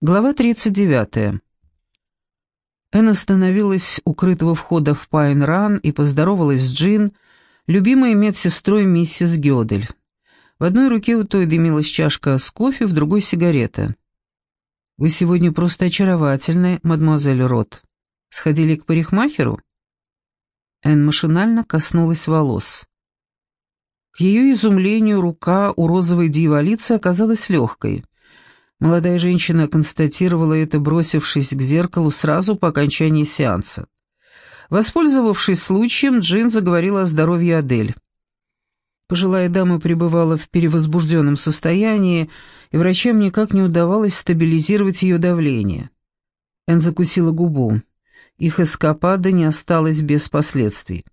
Глава 39. Энн остановилась крытого входа в Пайн-Ран и поздоровалась с Джин, любимой медсестрой миссис Гёдель. В одной руке у той дымилась чашка с кофе, в другой — сигарета. «Вы сегодня просто очаровательны, мадемуазель Рот. Сходили к парикмахеру?» Энн машинально коснулась волос. К ее изумлению рука у розовой дьяволицы оказалась легкой — Молодая женщина констатировала это, бросившись к зеркалу сразу по окончании сеанса. Воспользовавшись случаем, Джин заговорила о здоровье Адель. Пожилая дама пребывала в перевозбужденном состоянии, и врачам никак не удавалось стабилизировать ее давление. Эн закусила губу. Их эскапада не осталась без последствий.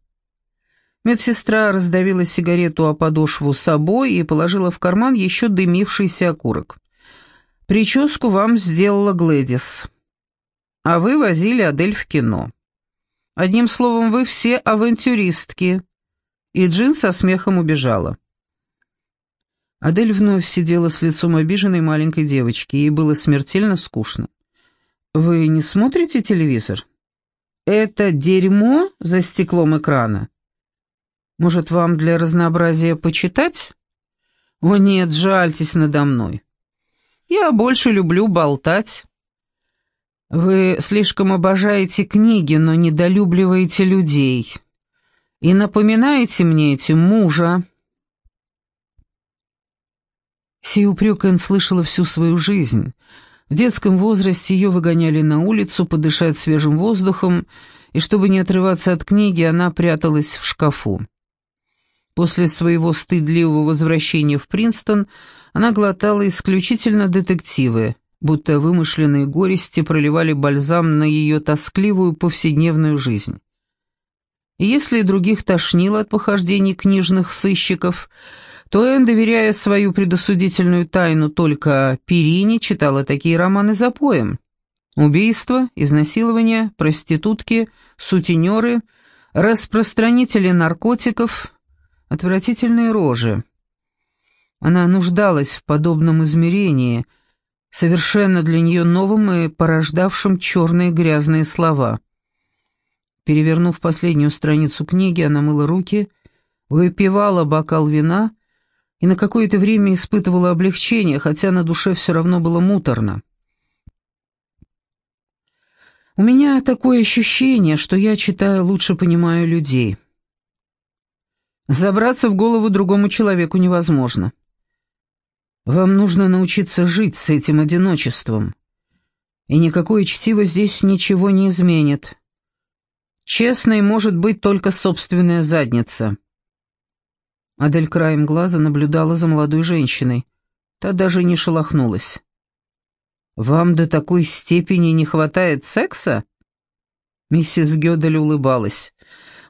Медсестра раздавила сигарету о подошву собой и положила в карман еще дымившийся окурок. Прическу вам сделала Глэдис, а вы возили Адель в кино. Одним словом, вы все авантюристки». И Джин со смехом убежала. Адель вновь сидела с лицом обиженной маленькой девочки, ей было смертельно скучно. «Вы не смотрите телевизор?» «Это дерьмо за стеклом экрана. Может, вам для разнообразия почитать?» «О нет, жальтесь надо мной. Я больше люблю болтать. Вы слишком обожаете книги, но недолюбливаете людей. И напоминаете мне этим мужа. Сей упрек Энн слышала всю свою жизнь. В детском возрасте ее выгоняли на улицу подышать свежим воздухом, и чтобы не отрываться от книги, она пряталась в шкафу. После своего стыдливого возвращения в Принстон она глотала исключительно детективы, будто вымышленные горести проливали бальзам на ее тоскливую повседневную жизнь. И если других тошнило от похождений книжных сыщиков, то Энн, доверяя свою предосудительную тайну только Перине, читала такие романы за поем. Убийства, изнасилования, проститутки, сутенеры, распространители наркотиков, отвратительные рожи. Она нуждалась в подобном измерении, совершенно для нее новым и порождавшим черные грязные слова. Перевернув последнюю страницу книги, она мыла руки, выпивала бокал вина и на какое-то время испытывала облегчение, хотя на душе все равно было муторно. «У меня такое ощущение, что я, читая, лучше понимаю людей». Забраться в голову другому человеку невозможно. Вам нужно научиться жить с этим одиночеством. И никакое чтиво здесь ничего не изменит. Честной может быть только собственная задница. Адель краем глаза наблюдала за молодой женщиной. Та даже не шелохнулась. «Вам до такой степени не хватает секса?» Миссис Гёдель улыбалась.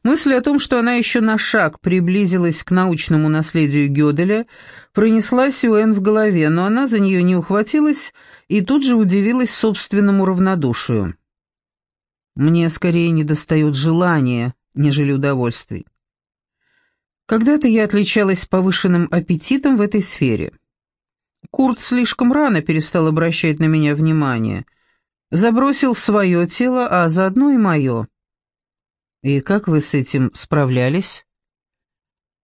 Мысль о том, что она еще на шаг приблизилась к научному наследию Гёделя, пронеслась у Энн в голове, но она за нее не ухватилась и тут же удивилась собственному равнодушию. «Мне скорее недостает желания, нежели удовольствий. Когда-то я отличалась повышенным аппетитом в этой сфере. Курт слишком рано перестал обращать на меня внимание, забросил свое тело, а заодно и мое». «И как вы с этим справлялись?»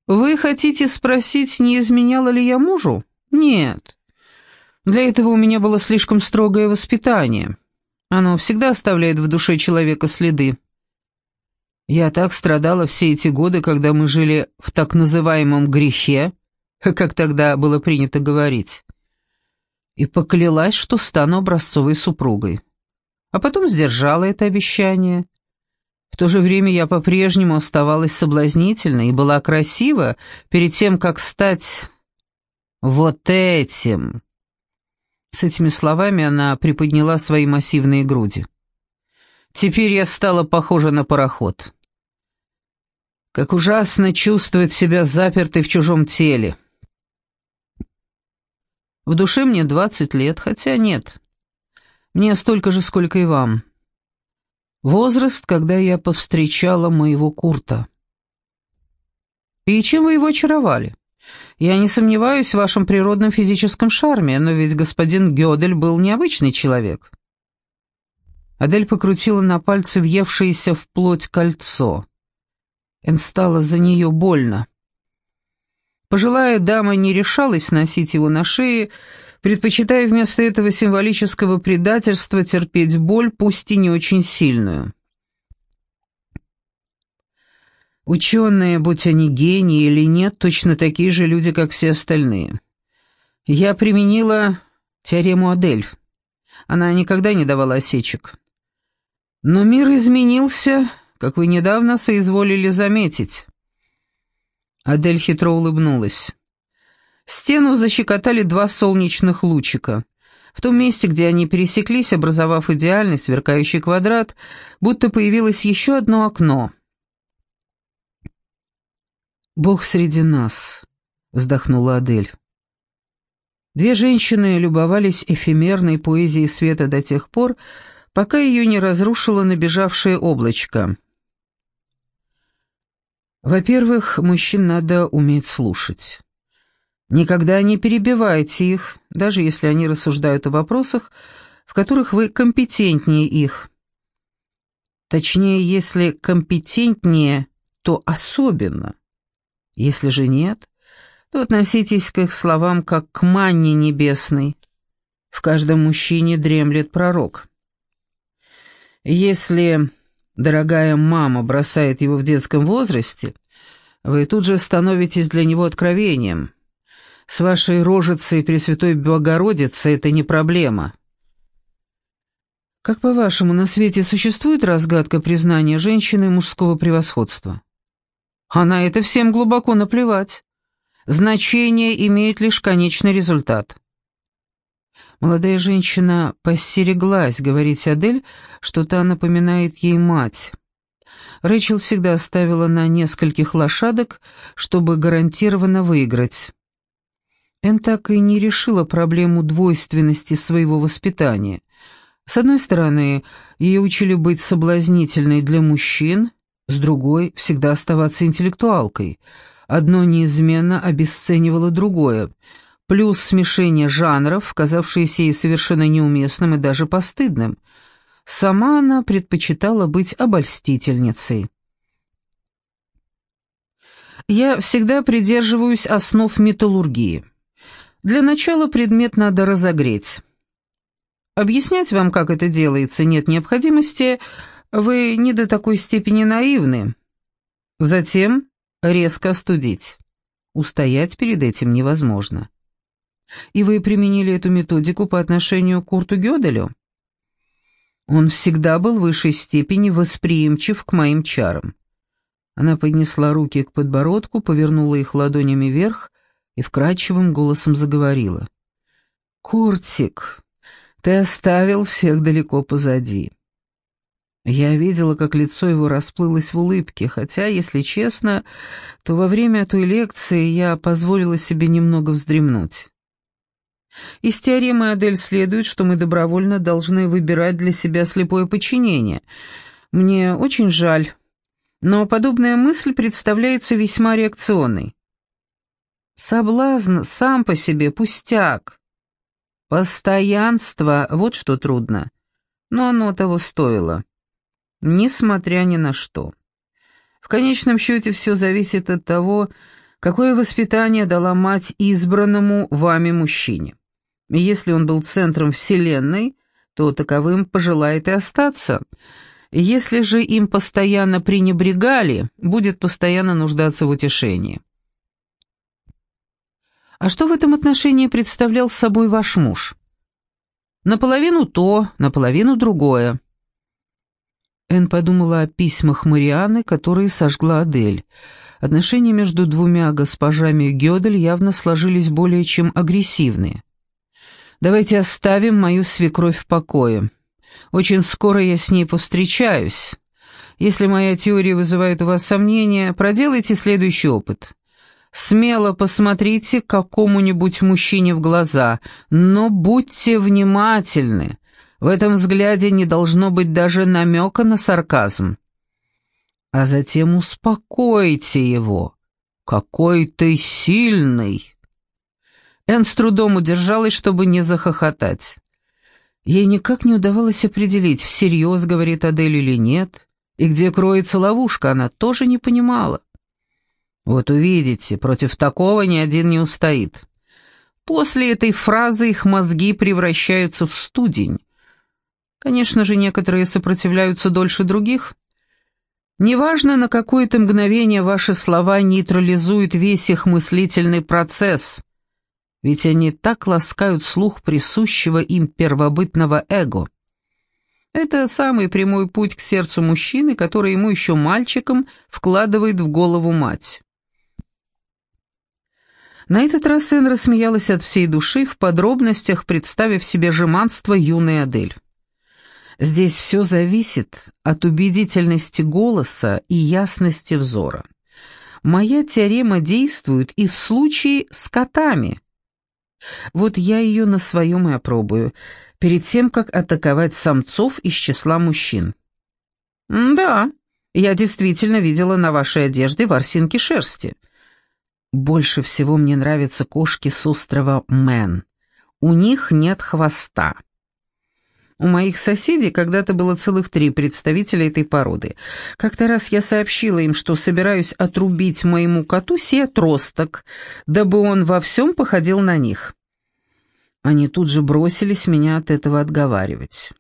«Вы хотите спросить, не изменяла ли я мужу?» «Нет. Для этого у меня было слишком строгое воспитание. Оно всегда оставляет в душе человека следы. Я так страдала все эти годы, когда мы жили в так называемом грехе, как тогда было принято говорить, и поклялась, что стану образцовой супругой. А потом сдержала это обещание» В то же время я по-прежнему оставалась соблазнительной и была красива перед тем, как стать вот этим. С этими словами она приподняла свои массивные груди. Теперь я стала похожа на пароход. Как ужасно чувствовать себя запертой в чужом теле. В душе мне двадцать лет, хотя нет. Мне столько же, сколько и вам. Возраст, когда я повстречала моего Курта. И чем вы его очаровали? Я не сомневаюсь в вашем природном физическом шарме, но ведь господин Гёдель был необычный человек». Адель покрутила на пальце въевшееся в плоть кольцо. Эн стало за нее больно. Пожилая дама не решалась носить его на шее, предпочитая вместо этого символического предательства терпеть боль, пусть и не очень сильную. Ученые, будь они гении или нет, точно такие же люди, как все остальные. Я применила теорему Адель. Она никогда не давала осечек. Но мир изменился, как вы недавно соизволили заметить. Адель хитро улыбнулась. Стену защекотали два солнечных лучика. В том месте, где они пересеклись, образовав идеальный сверкающий квадрат, будто появилось еще одно окно. «Бог среди нас», — вздохнула Адель. Две женщины любовались эфемерной поэзией света до тех пор, пока ее не разрушило набежавшее облачко. Во-первых, мужчин надо уметь слушать. Никогда не перебивайте их, даже если они рассуждают о вопросах, в которых вы компетентнее их. Точнее, если компетентнее, то особенно. Если же нет, то относитесь к их словам как к манне небесной. В каждом мужчине дремлет пророк. Если дорогая мама бросает его в детском возрасте, вы тут же становитесь для него откровением. С вашей рожицей Пресвятой Богородицы это не проблема. Как по-вашему, на свете существует разгадка признания женщины мужского превосходства? А на это всем глубоко наплевать. Значение имеет лишь конечный результат. Молодая женщина постереглась говорить Адель, что та напоминает ей мать. Рэйчел всегда ставила на нескольких лошадок, чтобы гарантированно выиграть. Эн так и не решила проблему двойственности своего воспитания. С одной стороны, ее учили быть соблазнительной для мужчин, с другой — всегда оставаться интеллектуалкой. Одно неизменно обесценивало другое — плюс смешение жанров, казавшееся ей совершенно неуместным и даже постыдным. Сама она предпочитала быть обольстительницей. Я всегда придерживаюсь основ металлургии. Для начала предмет надо разогреть. Объяснять вам, как это делается, нет необходимости, вы не до такой степени наивны. Затем резко остудить. Устоять перед этим невозможно. И вы применили эту методику по отношению к Курту Гёделю? Он всегда был в высшей степени восприимчив к моим чарам. Она поднесла руки к подбородку, повернула их ладонями вверх и вкрадчивым голосом заговорила. «Куртик, ты оставил всех далеко позади». Я видела, как лицо его расплылось в улыбке, хотя, если честно, то во время той лекции я позволила себе немного вздремнуть. Из теоремы Адель следует, что мы добровольно должны выбирать для себя слепое подчинение. Мне очень жаль, но подобная мысль представляется весьма реакционной. Соблазн сам по себе пустяк. Постоянство — вот что трудно, но оно того стоило, несмотря ни на что. В конечном счете все зависит от того, какое воспитание дала мать избранному вами мужчине. Если он был центром Вселенной, то таковым пожелает и остаться. Если же им постоянно пренебрегали, будет постоянно нуждаться в утешении. А что в этом отношении представлял собой ваш муж? Наполовину то, наполовину другое. Эн подумала о письмах Марианы, которые сожгла Адель. Отношения между двумя госпожами Гёдель явно сложились более чем агрессивные. Давайте оставим мою свекровь в покое. Очень скоро я с ней повстречаюсь. Если моя теория вызывает у вас сомнения, проделайте следующий опыт. Смело посмотрите какому-нибудь мужчине в глаза, но будьте внимательны. В этом взгляде не должно быть даже намека на сарказм. А затем успокойте его. «Какой ты сильный!» Энн с трудом удержалась, чтобы не захохотать. Ей никак не удавалось определить, всерьез говорит Адель или нет, и где кроется ловушка, она тоже не понимала. Вот увидите, против такого ни один не устоит. После этой фразы их мозги превращаются в студень. Конечно же, некоторые сопротивляются дольше других. Неважно, на какое-то мгновение ваши слова нейтрализуют весь их мыслительный процесс, ведь они так ласкают слух присущего им первобытного эго. Это самый прямой путь к сердцу мужчины, который ему еще мальчиком вкладывает в голову мать. На этот раз Энн рассмеялась от всей души, в подробностях представив себе жеманство юной Адель. Здесь все зависит от убедительности голоса и ясности взора. Моя теорема действует и в случае с котами. Вот я ее на своем и опробую, перед тем, как атаковать самцов из числа мужчин. «Да, я действительно видела на вашей одежде ворсинки шерсти», больше всего мне нравятся кошки с острова Мэн. У них нет хвоста. У моих соседей когда-то было целых три представителя этой породы. Как-то раз я сообщила им, что собираюсь отрубить моему коту сей отросток, дабы он во всем походил на них. Они тут же бросились меня от этого отговаривать.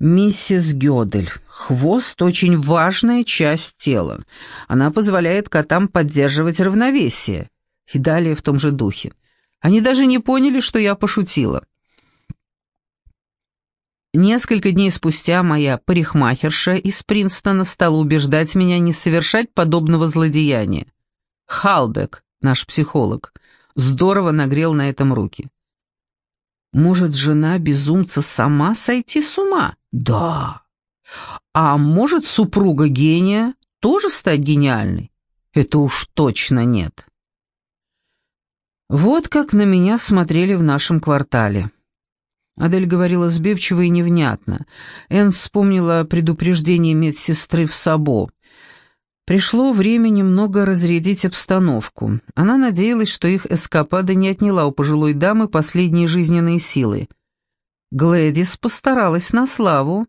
Миссис Гёдель. Хвост — очень важная часть тела. Она позволяет котам поддерживать равновесие. И далее в том же духе. Они даже не поняли, что я пошутила. Несколько дней спустя моя парикмахерша из Принстона стала убеждать меня не совершать подобного злодеяния. Халбек, наш психолог, здорово нагрел на этом руки. Может, жена безумца сама сойти с ума? Да. А может, супруга гения тоже стать гениальной? Это уж точно нет. Вот как на меня смотрели в нашем квартале. Адель говорила сбивчиво и невнятно. Энн вспомнила предупреждение медсестры в Сабо. Пришло время немного разрядить обстановку. Она надеялась, что их эскапада не отняла у пожилой дамы последние жизненные силы. Глэдис постаралась на славу.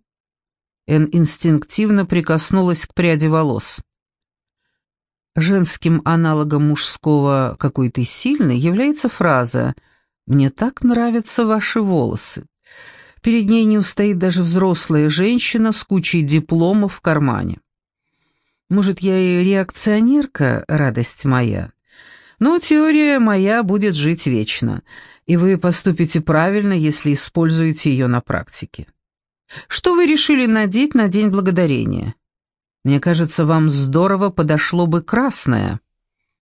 Эн инстинктивно прикоснулась к пряди волос. Женским аналогом мужского «какой ты сильный» является фраза «Мне так нравятся ваши волосы». Перед ней не устоит даже взрослая женщина с кучей дипломов в кармане. Может, я и реакционерка, радость моя, но теория моя будет жить вечно, и вы поступите правильно, если используете ее на практике. Что вы решили надеть на День Благодарения? Мне кажется, вам здорово подошло бы красное».